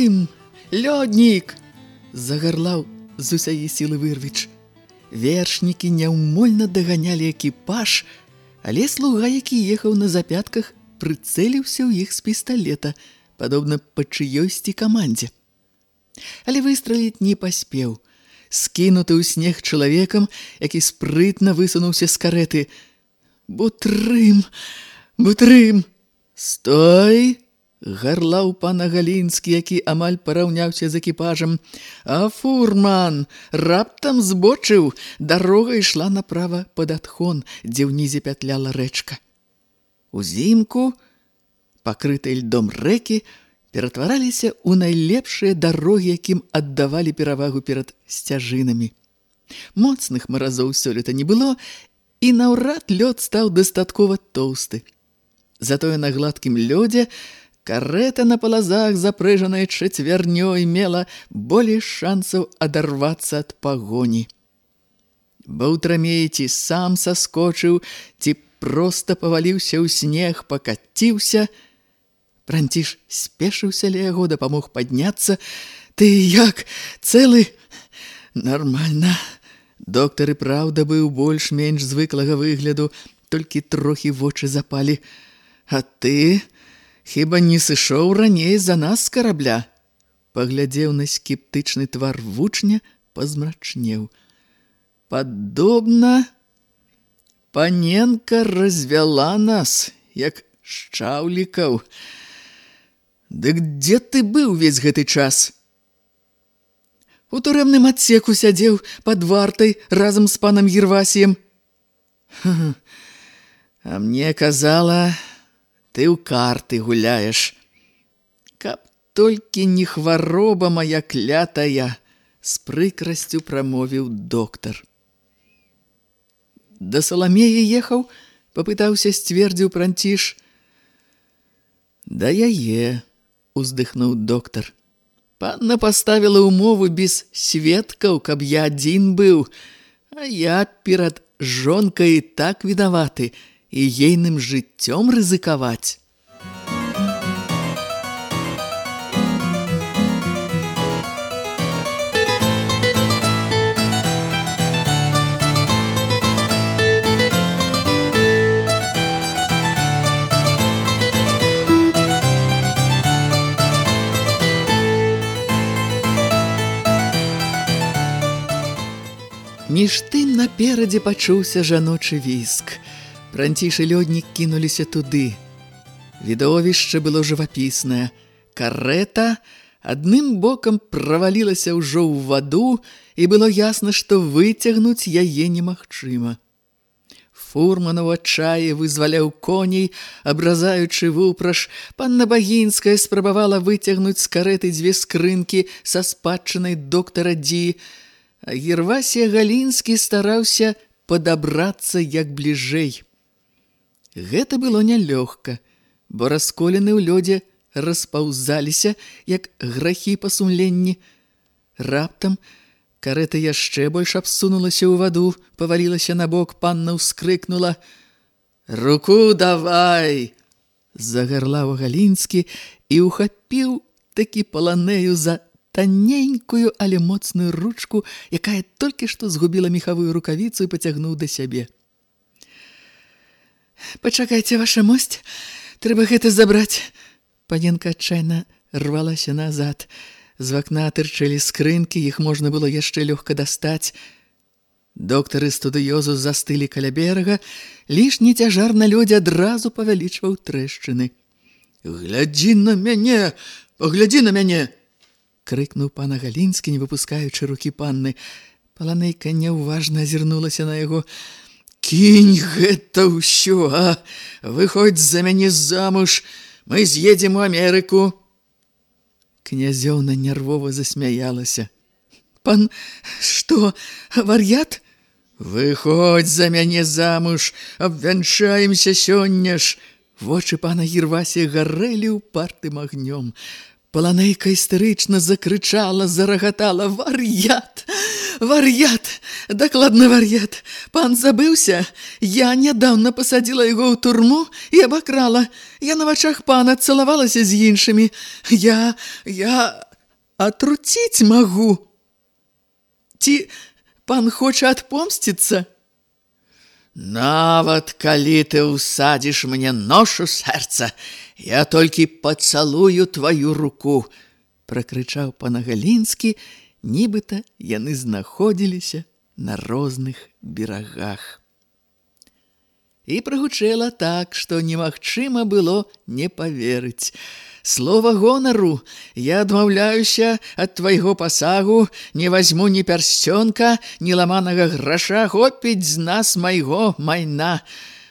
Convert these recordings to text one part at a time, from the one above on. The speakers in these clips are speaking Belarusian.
Утрым, лёднік! Загарлаў з усяе сілы вырвіч. Вершнікі няўмольна даганялі экіпаж, але слуга, які ехаў на запятках, прыцэліўся ў іх з пісталета, падобна па чыёйсці камандзе. Але выстраліць не паспеў. Скінуты ў снег чалавекам, які спрытна высунуўся з кареты. Бутрым! Бутрым! Стой! Гарлаў пана галінскі які амаль параўняўся з экіпажам. А фурман раптам збочыў. Дарога ішла направа пад адхон дзе ўнізе пятляла рэчка. Узімку пакрытай льдом рэкі ператвараліся ў найлепшыя дарогі якім аддавалі перавагу перад сцяжынамі. Моцных маразоў сёлета не было і наўрад лёд стаў дастаткова тоўсты. Затое на гладкім лёдзе Карета на палазах, запрэжаная чацвярнёй, мела болей шансаў адарвацца ад пагоні. Баўтрамей ці сам саскочыў, ці проста паваліўся ў снег, пакаціўся. Пранціш спешыўся ля яго, дапамог падняцца. Ты як, цэлы? Нармальна. Доктар і праўда быў больш-менш звыклага выгляду, толькі трохі вочы запалі. А ты... Хіба не сышоў раней за нас з карабля? Паглядзеў на скептычны твар вучня, пазмрачнеў. Падобна, паненка развяла нас, як шчаўлікаў. Дык дзе ты быў увесь гэты час? У турэмным адсеку сядзеў пад вартай разам з панам Ервасіем. А мне казала, ты ў карты гуляеш. Каб толькі не хвароба моя клятая, з прыкрасцю прамовіў доктар. Да Саламеі ехаў, папытаўся сцвердзіў пранціш. Да яе, уздыхнуў доктар. Панна паставіла ўмову без сведкаў, каб я адзін быў, а я перад жонкай так відаваты, і ейным жыццём рызыкаваць. Між тым наперадзе пачуўся жаночы віск – Пранціш і лёднік кінуліся туды. Відовішча было жывапіснае. Карета адным бокам правалілася ўжо ў ваду, і было ясна, што выцягнуць яе немагчыма. Фурман у адчаі вызваляў коней, абразаючы вупраж. Панна Багінская спрабавала выцягнуць з кареты дзве скрынкі са спадчынай доктара Ді. А Гервасія Галінскі стараўся падабрацца як бліжэй. Гэта было нялёгка, бо расколены ў лёдзе распаўзаліся, як грахі па сумленні. Раптам карета яшчэ больш абсунулася ў ваду, павалілася на бок, панна ўскрыкнула: «Руку давай! Загарлаў Галінскі і ухапіў такі паланею за таненькую, але моцную ручку, якая толькі што згубіла мехавую рукавіцу і пацягнуў да сябе. Пачакайце ваша мосць, трэба гэта забраць. Паненка адчайна рвалася назад. З вакна тырчэлі скрынкі, іх можна было яшчэ лёгка дастаць. Доктары студыёзу застылі каля берага, лішні цяжар на лёдзе адразу павялічваў трэшчыны. «Глядзі на мяне! Паглядзі на мяне!» крыкнуў пана Галінскі, не выпускаючы рукі панны. Паланейка няўважна азірнулася на яго. «Кінь гэта ўсё, а! Выходзь за мяне замуж! Мы з'едзем у Амерыку!» Князёўна нервова засмяялася. «Пан, што, вар'ят?» «Выходзь за мяне замуж, абвянчаемся сёння ж!» Вочы пана Гірвасі гарэлі ўпартым агнём. Паланейка істэрычна закрычала, зарагатала: «Вар'ят! Вар'ят! Дакладна вар'ят! Пан забыўся! Я нядаўна пасадзіла яго ў турму і абакрала. Я на вачах пана цалавалася з іншымі. Я... я... атруціць магу. Ці пан хоча адпомсціцца? Нават калі ты ўсадзіш мне ношу сэрца, я толькі пацалую тваю руку, пракрычаў панагалінскі, нібыта яны знаходзіліся на розных берагах. І прагучэла так, што немагчыма было не паверыць. Слова гонару, я адмаўляюся ад твайго пасагу, не возьму ні пярсцёнка, ні ламанага граша, хопіць з нас майго майна.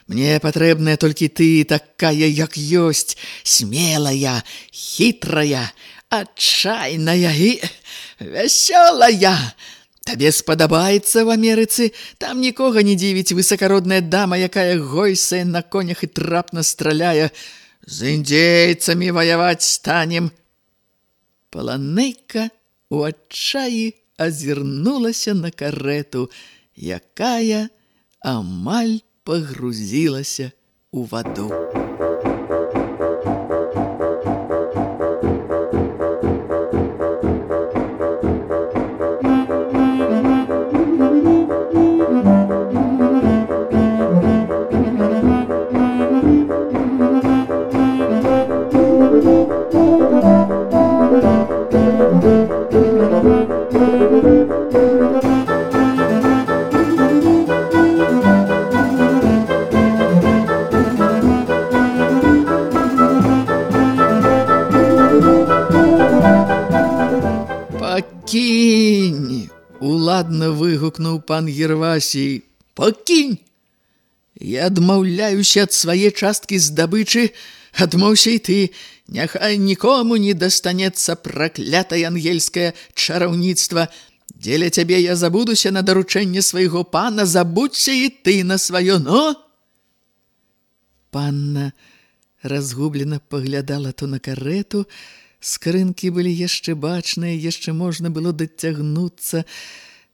Мне патрэбная толькі ты, такая, як ёсць, смелая, хітрая, адчайная і вясёлая. Табе спадабаецца в Амерыцы, там нікога не дзівіць высакародная дама, якая гойсае на конях і трапна страляе, з індзейцамі ваяваць станем. Паланейка у адчаі азірнулася на карету, якая амаль пагрузілася ў ваду. Уладна выгукнуў пан Гервасій. Пакінь! Я адмаўляюся ад свае часткі здабычы, адмоўся і ты. Няхай нікому не дастанецца праклятае ангельскае чараўніцтва. Дзеля цябе я забудуся на даручэнне свайго пана, забудься і ты на сваё, но... Панна разгублена паглядала то на карету, Скрынкі былі яшчэ бачныя, яшчэ можна было дацягнуцца.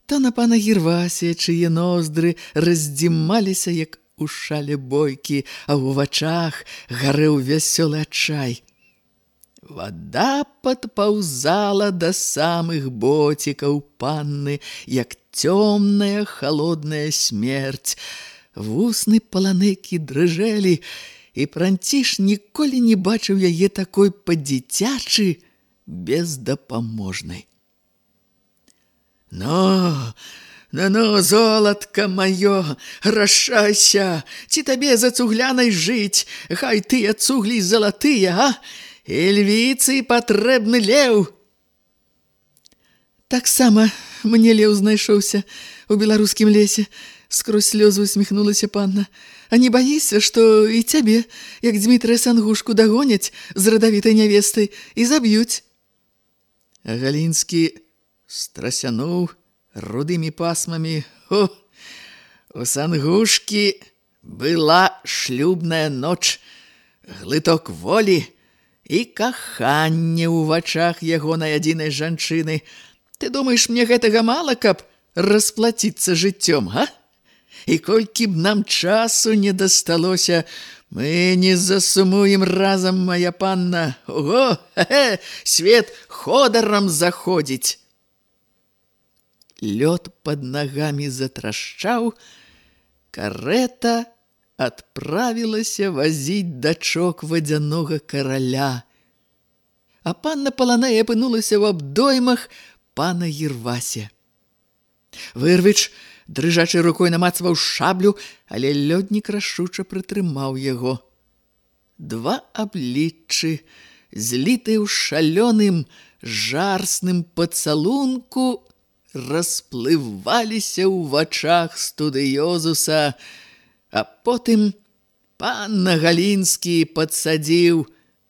То на пана Гірвасія, чые ноздры раздзімаліся, як у шале бойкі, а ў вачах гарэў вясёлы адчай. Вада падпаўзала да самых боцікаў панны, як цёмная халодная смерць. Вусны паланэкі дрыжэлі, і пранціш ніколі не бачыў яе такой па-дзіцячы бездапаможнай. Но, на но, золатка маё, рашайся, ці табе за цуглянай жыць, хай тыя цуглі залатыя, а? Эльвіцы патрэбны леў. Таксама мне леў знайшоўся у беларускім лесе, скрозь слёзы усміхнулася панна. А не баіся, што і цябе, як Дмітрыя Сангушку дагоняць з радавітай нявестай і заб'юць. Галінскі страсянуў рудымі пасмамі. О, у Сангушкі была шлюбная ноч, глыток волі і каханне ў вачах ягонай адзінай жанчыны. Ты думаеш, мне гэтага мала, каб расплаціцца жыццём, га? і колькі б нам часу не дасталося, мы не засумуем разам, моя панна. Ого, хе-хе, свет ходорам заходзіць. Лёд под нагамі затрашчаў, карета адправілася вазіць дачок вадзянога караля. а панна Паланея апынулася ў абдоймах пана Ервася. Вырвіч дрыжачай рукой намацваў шаблю, але лёднік рашуча прытрымаў яго. Два абліччы, злітыя ў шалёным, жарсным пацалунку, расплываліся ў вачах студыёзуса, а потым панна Галінскі падсадзіў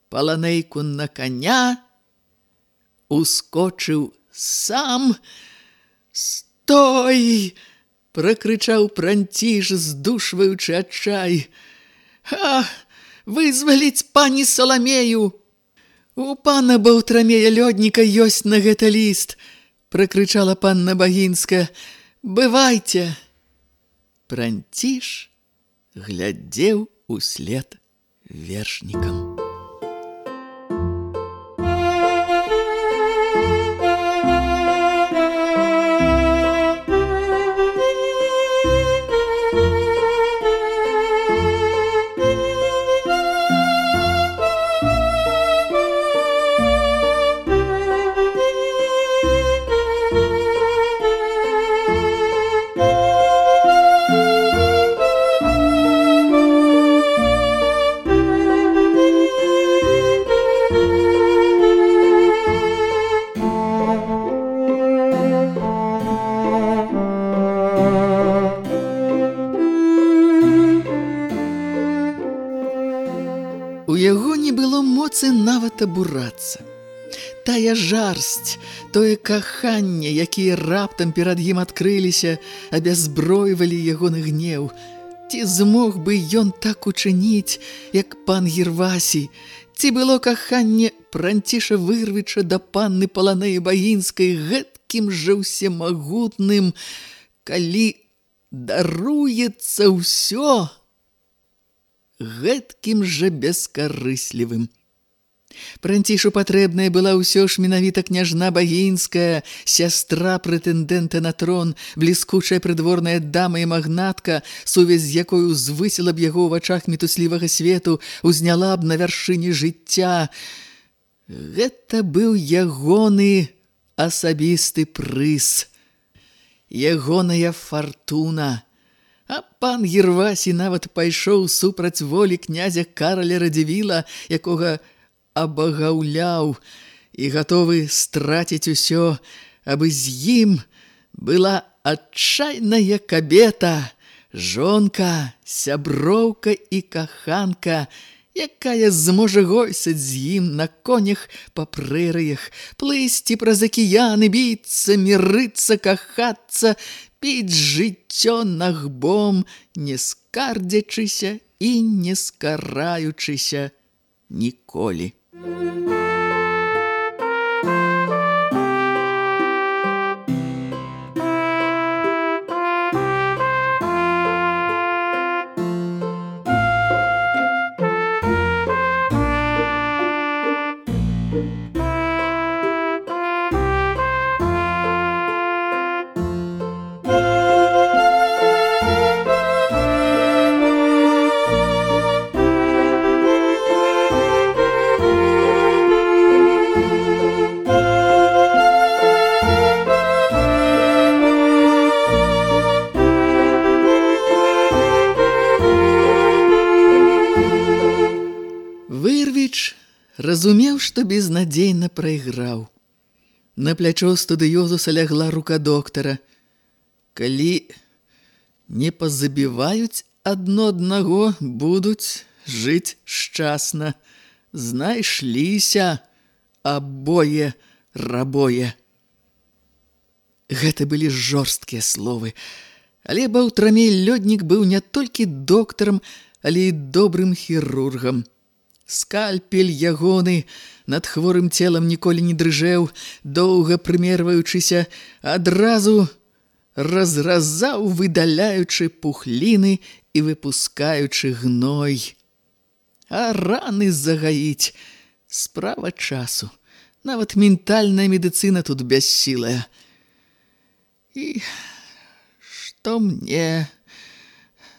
паланейку на коня, ускочыў сам. «Стой!» – пракрычаў пранціж, здушваючы адчай. «Ах, вызваліць пані Саламею!» «У пана Баўтрамея лёдніка ёсць на гэта ліст!» – прокричала панна Багінска. «Бывайце!» Пранціш глядзеў услед вершнікам. Моцы нават абурацца. Тая жарсць, тое каханне, якія раптам перад ім адкрыліся, абязбройвалі ягоны гнеў. Ці змог бы ён так учыніць, як пан Гервасі? Ці было каханне пранціша вырвіча да панны паланеі багінскай гэткім жа ўсемагутным, калі даруецца ўсё гэткім жа бескарыслівым. Пранцішу патрэбная была ўсё ж менавіта княжна Багінская, сястра прэтэндэнта на трон, бліскучая прыдворная дама і магнатка, сувязь з якой узвысіла б яго ў вачах мітуслівага свету, узняла б на вяршыні жыцця. Гэта быў ягоны асабісты прыз, ягоная фартуна. А пан Гервасі нават пайшоў супраць волі князя Караля Радзівіла, якога абагаўляў і гатовы страціць усё, абы з ім была адчайная кабета, жонка, сяброўка і каханка, якая зможа гойсаць з ім на конях па прэрыях, плысці праз акіяны, біцца, мірыцца, кахацца, піць жыццё нагбом, не скардзячыся і не скараючыся ніколі. Música што безнадзейна прайграў. На плячо студыёзуса лягла рука доктара. Калі не пазабіваюць адно аднаго, будуць жыць шчасна. Знайшліся абое рабое. Гэта былі жорсткія словы. Але баўтрамей лёднік быў не толькі доктарам, але і добрым хірургам. Скальпель ягоны над хворым целам ніколі не дрыжэў, доўга прымерваючыся, адразу разразаў, выдаляючы пухліны і выпускаючы гной. А раны загаіць справа часу. Нават ментальная медыцына тут бяссілая. І што мне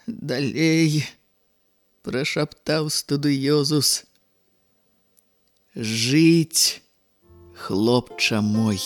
далей прашаптаў студыёзус. Жыць хлопча мой.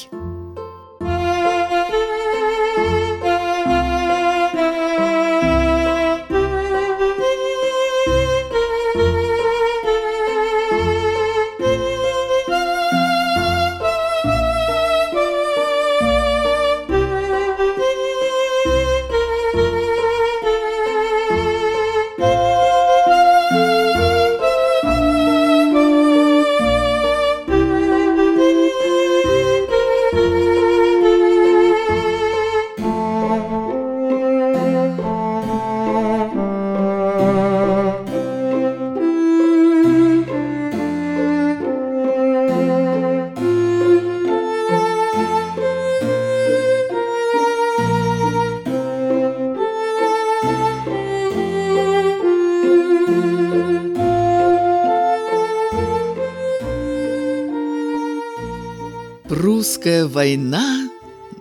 Вайна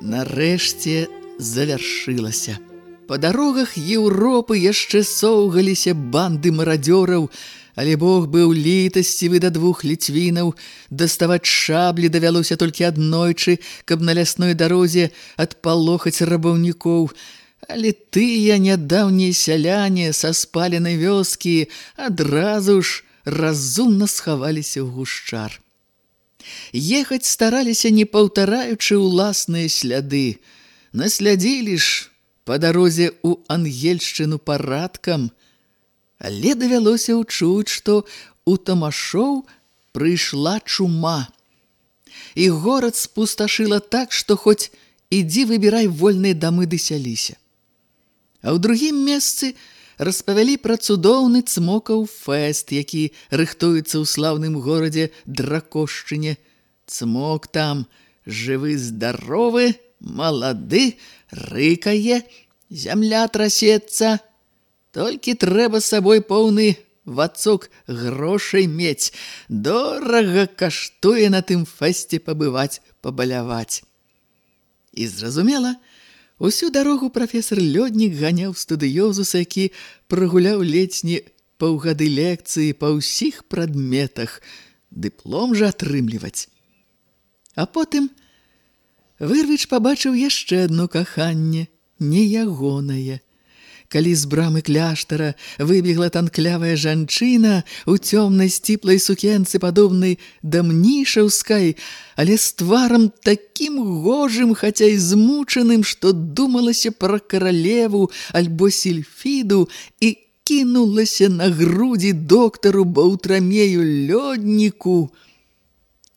нарэшце завяршылася. Па дарогах Еўропы яшчэ соўгаліся банды марадзёраў, але Бог быў літасцівы да двух ліцвінаў, даставаць шаблі давялося толькі аднойчы, каб на лясной дарозе адпалохаць рабаўнікоў. Але тыя нядаўнія сяляне са спаленай вёскі адразу ж разумна схаваліся ў гушчар. Ехаць стараліся не паўтараючы ўласныя сляды. Наслядзілі ж па дарозе ў ангельшчыну парадкам. Але давялося ўчуць, што у тамашоў прыйшла чума. І горад спусташыла так, што хоць ідзі выбірай вольныя дамы ды сяліся. А ў другім месцы – распавялі пра цудоўны цмокаў фэст, які рыхтуецца ў слаўным горадзе Дракошчыне. Цмок там жывы здаровы, малады, рыкае, зямля трасецца. Толькі трэба сабой поўны вацок грошай мець. Дорага каштуе на тым фэсце пабываць, пабаляваць. І зразумела, Усю дарогу прафесор Лёднік ганяў студыёзуса, які прагуляў летні паўгады лекцыі па ўсіх прадметах, дыплом жа атрымліваць. А потым Вырвіч пабачыў яшчэ адно каханне, не ягонае – калі з брамы кляштара выбегла танклявая жанчына у цёмнай сціплай сукенцы падобнай да мнішаўскай, але з тварам такім гожым, хаця і змучаным, што думалася пра каралеву альбо сельфіду і кінулася на грудзі доктару Баўтрамею лёдніку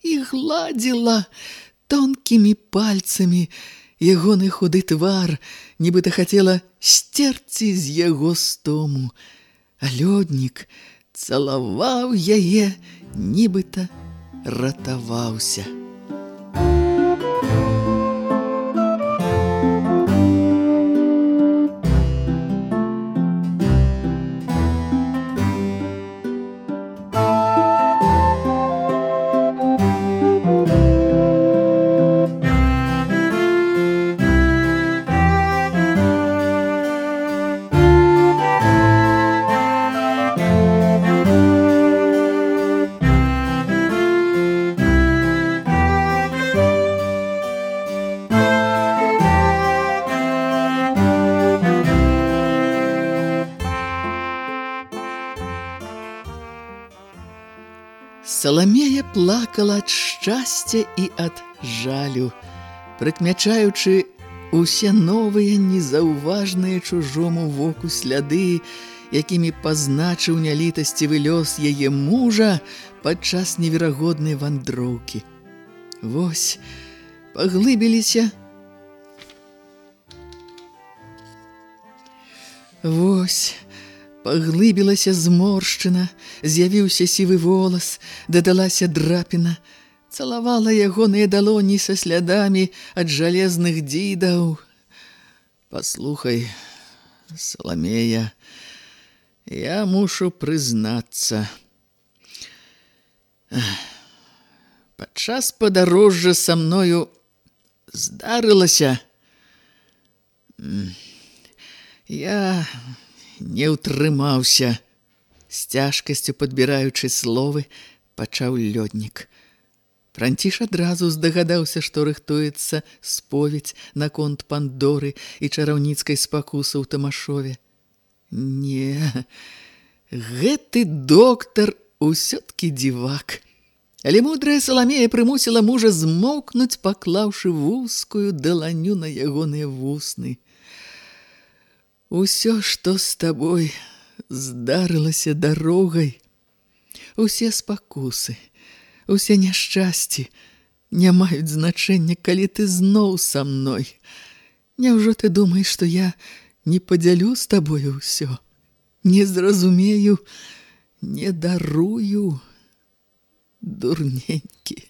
і гладзіла тонкімі пальцамі, ягоны худы твар, нібыта хацела сцерці з яго стому. Лёднік цалаваў яе, нібыта ратаваўся. Плакала ад шчасця і ад жалю, прыкмячаючы усе новыя незаўважныя чужому воку сляды, якімі пазначыў нялітасцівы лёс яе мужа падчас неверагоднай вандроўкі. Вось, паглыбіліся. Вось, Паглыбілася зморшчына, з'явіўся сівы волас, дадалася драпіна, цалавала ягоныя далоні са слядамі ад жалезных дзідаў. Паслухай, Саламея, я мушу прызнацца. Падчас падарожжа са мною здарылася. Я не ўтрымаўся. З цяжкасцю падбіраючы словы, пачаў лёднік. Франціш адразу здагадаўся, што рыхтуецца споведь наконт пандоры і чараўніцкай спакусы ў Тамашове. Не, гэты доктар усё-ткі дзівак. Але мудрая Саламея прымусіла мужа змоўкнуць, паклаўшы вузкую даланю на ягоныя вусны. Усё, што з табой здарылася дарогай, усе спакусы – усе няшчасці не маюць значэння, калі ты зноў са мной. Няўжо ты думаеш, што я не падзялю з табою ўсё? Не зразумею, не дарую. Дурненькі.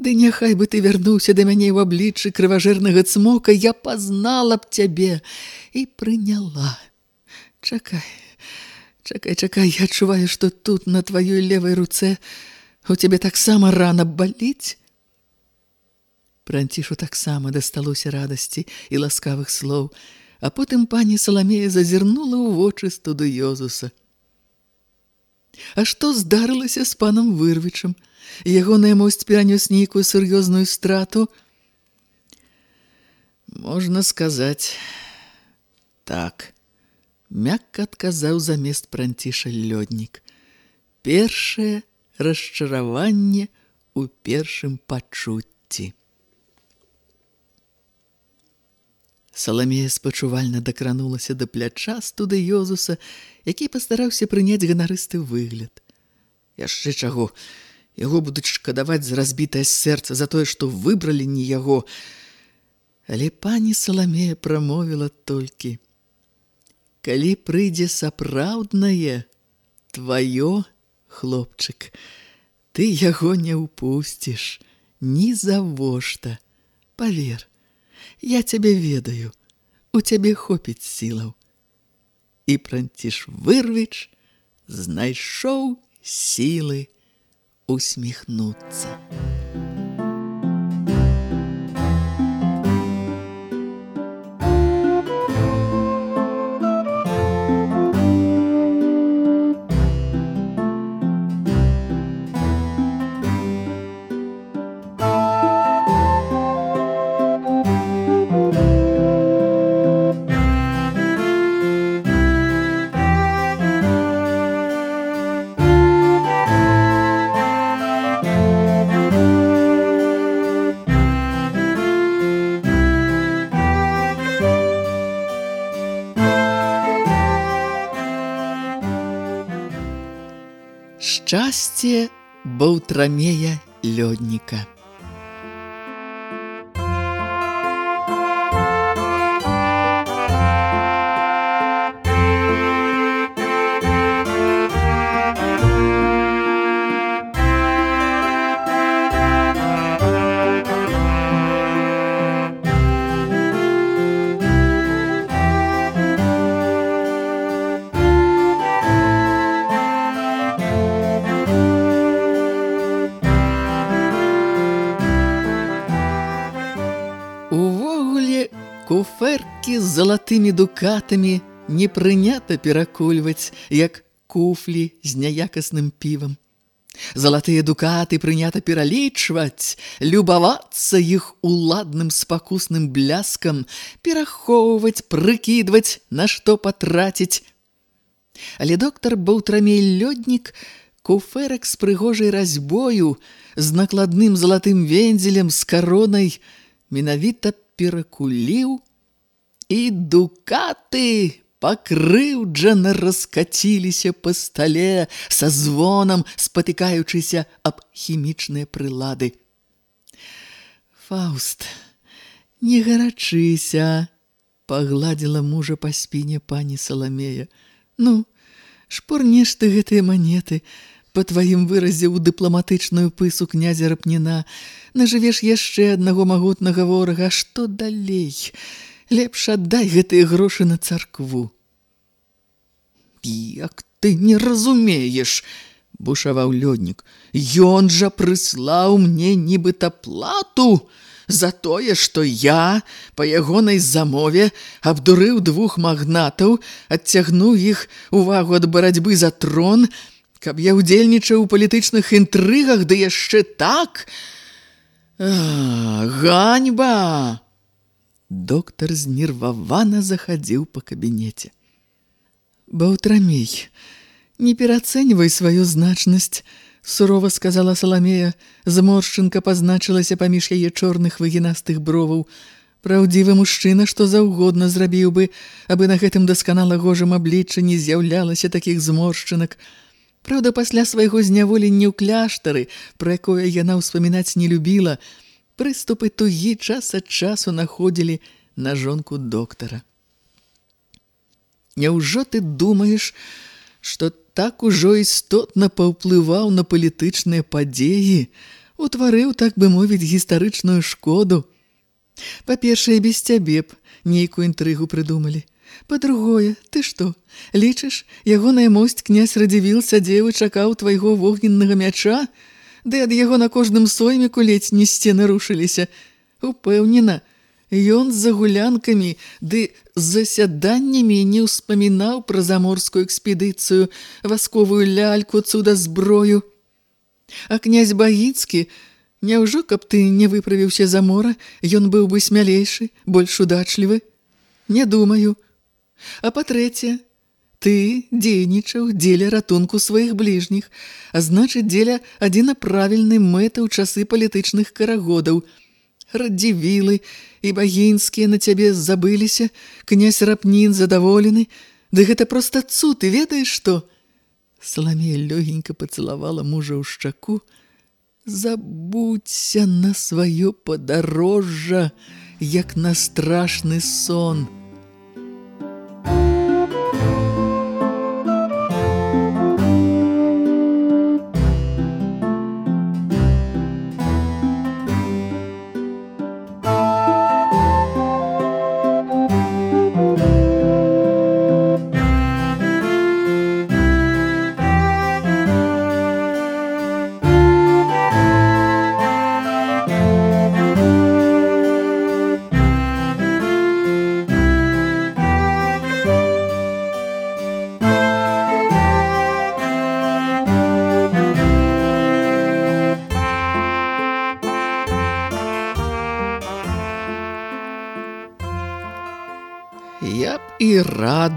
Ды няхай бы ты вярнуўся да мяне ў абліччы крыважэрнага цмока, я пазнала б цябе і прыняла. Чакай, чакай, чакай, я адчуваю, што тут на тваёй левай руцэ У цябе таксама рана баліць? Пранцішу таксама дасталося радасці і ласкавых слоў, а потым пані Саламея зазірнула ў вочы студыёзуса. А што здарылася з панам Вырвічам? Ягоная мосць перанёс нейкую сур'ёзную страту? Можна сказаць, так, мякка адказаў замест пранціша лёднік. Першае – расчараванне ў першым пачуцці. Саламея спачувальна дакранулася да пляча студыёзуса, які пастараўся прыняць ганарысты выгляд. Яшчэ чаго, яго будуць шкадаваць за разбітае сэрца за тое, што выбралі не яго. Але пані Саламея прамовіла толькі: « Калі прыйдзе сапраўднае, тваё, хлопчык, ты яго не ўпусціш, ні завошта. Павер, я цябе ведаю, у цябе хопіць сілаў. І пранціш вырвіч, знайшоў сілы усміхнуцца. Шчасце баўтрамея лёдніка. Залатымі дукатамі не прынята перакульваць, як куфлі з няякасным півам. Залатыя дукаты прынята пералічваць, любавацца іх уладным спакусным бляскам, перахоўваць, прыкідваць, на што патраціць. Але доктар Баўтрамей лёднік куферак з прыгожай разьбою, з накладным залатым вензелем з каронай, менавіта перакуліў, і дукаты пакрыўджана раскаціліся па стале са звонам, спатыкаючыся аб хімічныя прылады. Фауст, не гарачыся, пагладзіла мужа па спіне пані Саламея. Ну, шпурнеш ты гэтыя манеты, па тваім выразе ў дыпламатычную пысу князя Рапніна, нажывеш яшчэ аднаго магутнага ворага, што далей? Лепш аддай гэтыя грошы на царкву. Як ты не разумееш, бушаваў лёднік. Ён жа прыслаў мне нібыта плату за тое, што я па ягонай замове абдурыў двух магнатаў, адцягнуў іх увагу ад барацьбы за трон, каб я ўдзельнічаў у палітычных інтрыгах, ды яшчэ так, А, ганьба! Доктар знервавана захадзіў па кабінеце. Баўтрамей, не перацэньвай сваю значнасць, сурова сказала Саламея. Зморшчынка пазначылася паміж яе чорных выгінастых броваў. Праўдзівы мужчына, што заўгодна зрабіў бы, абы на гэтым дасканала гожым абліччы не з'яўлялася такіх зморшчынак. Праўда, пасля свайго зняволення ў кляштары, пра якое яна ўспамінаць не любіла, прыступы тугі час ад часу находзілі на жонку доктара. Няўжо ты думаеш, што так ужо істотна паўплываў на палітычныя падзеі, утварыў, так бы мовіць, гістарычную шкоду? Па-першае, без цябе б нейкую інтрыгу прыдумалі. Па-другое, ты што, лічыш, ягоная мосць князь Радзівіл сядзеў і чакаў твайго вогненнага мяча? Ды ад яго на кожным сойміку ледзь не сцены рушыліся. Упэўнена, ён з загулянкамі ды з засяданнямі не ўспамінаў пра заморскую экспедыцыю, васковую ляльку, цуда зброю. А князь Багіцкі, няўжо, каб ты не выправіўся за мора, ён быў бы смялейшы, больш удачлівы? Не думаю, А па-трэцяе, ты дзейнічаў дзеля ратунку сваіх бліжніх, а значыць дзеля адзіна правільнай мэты ў часы палітычных карагодаў. Радзівілы і багінскія на цябе забыліся, князь Рапнін задаволены, ды гэта проста цуд, і ведаеш што? Саламея лёгенька пацалавала мужа ў шчаку. Забудься на сваё падарожжа, як на страшны сон.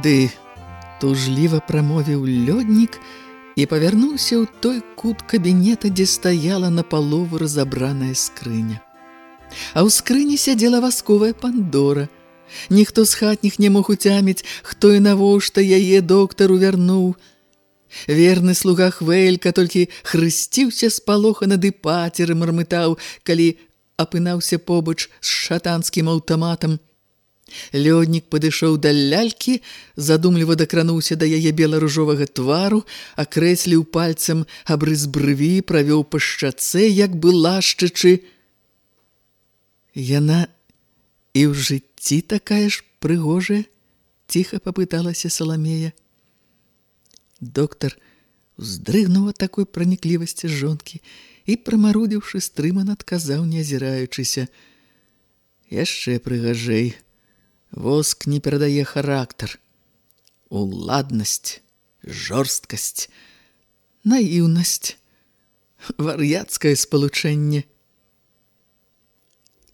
Рады, тужліва прамовіў лёднік і павярнуўся ў той кут кабінета, дзе стаяла на палову разабраная скрыня. А ў скрыні сядзела васковая пандора. Ніхто з хатніх не мог уцяміць, хто і навошта яе доктару вярнуў. Верны слуга Хвелька толькі хрысціўся з палохана ды пацеры мармытаў, калі апынаўся побач з шатанскім аўтаматам. Лёднік падышоў да лялькі, задумліва дакрануўся да яе бела-ружовага твару, акрэсліў пальцам абрыз брыві, правёў па шчацэ, як бы лашчачы. Яна і ў жыцці такая ж прыгожая, ціха папыталася Саламея. Доктар уздрыгнуў ад такой праніклівасці жонкі і, прамарудзіўшы стрыман, адказаў, не азіраючыся: "Яшчэ прыгажэй". Воск не перадае характар. Уладнасць, жорсткасць, наіўнасць, вар'яцкае спалучэнне.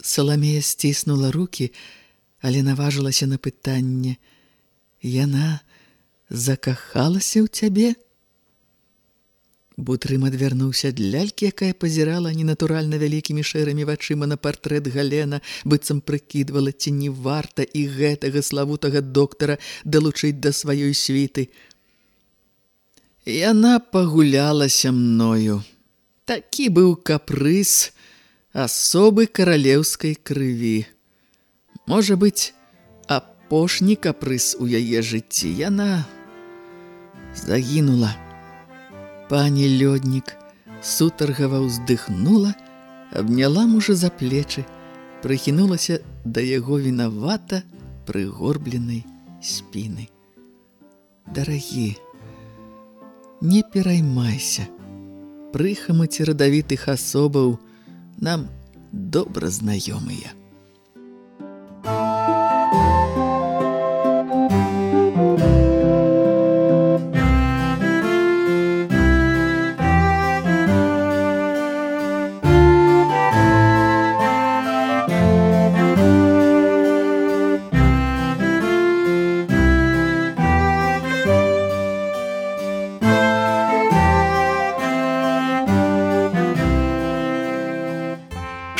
Саламея сціснула рукі, але наважылася на пытанне: Яна закахалася ў цябе? Бутрым адвярнуўся ад лялькі, якая пазірала ненатуральна вялікімі шэрымі вачыма на партрэт Галена, быццам прыкідвала ці не варта і гэтага славутага доктара далучыць да сваёй світы. Яна пагулялася мною. Такі быў капрыз асобы каралеўскай крыві. Можа быць, апошні капрыз у яе жыцці яна загінула. Пані лёднік сутаргава ўздыхнула, абняла мужа за плечы, прыхінулася да яго вінавата прыгорбленай спіны. Дарагі, не пераймайся. Прыхамаці радавітых асобаў нам добра знаёмыя.